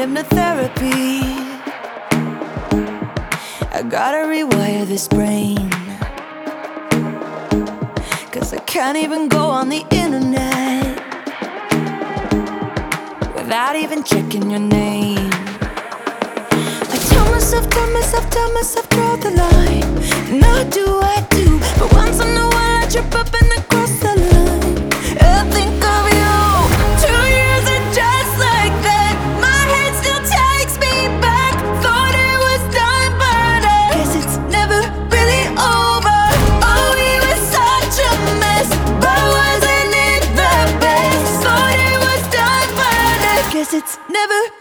hypnotherapy. I gotta rewire this brain. Cause I can't even go on the internet without even checking your name. I tell myself, tell myself, tell myself, draw the line. And I do what It's never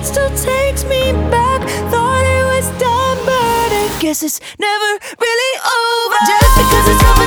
it still takes me back. Thought it was done, but I guess it's never really over. Just because it's over.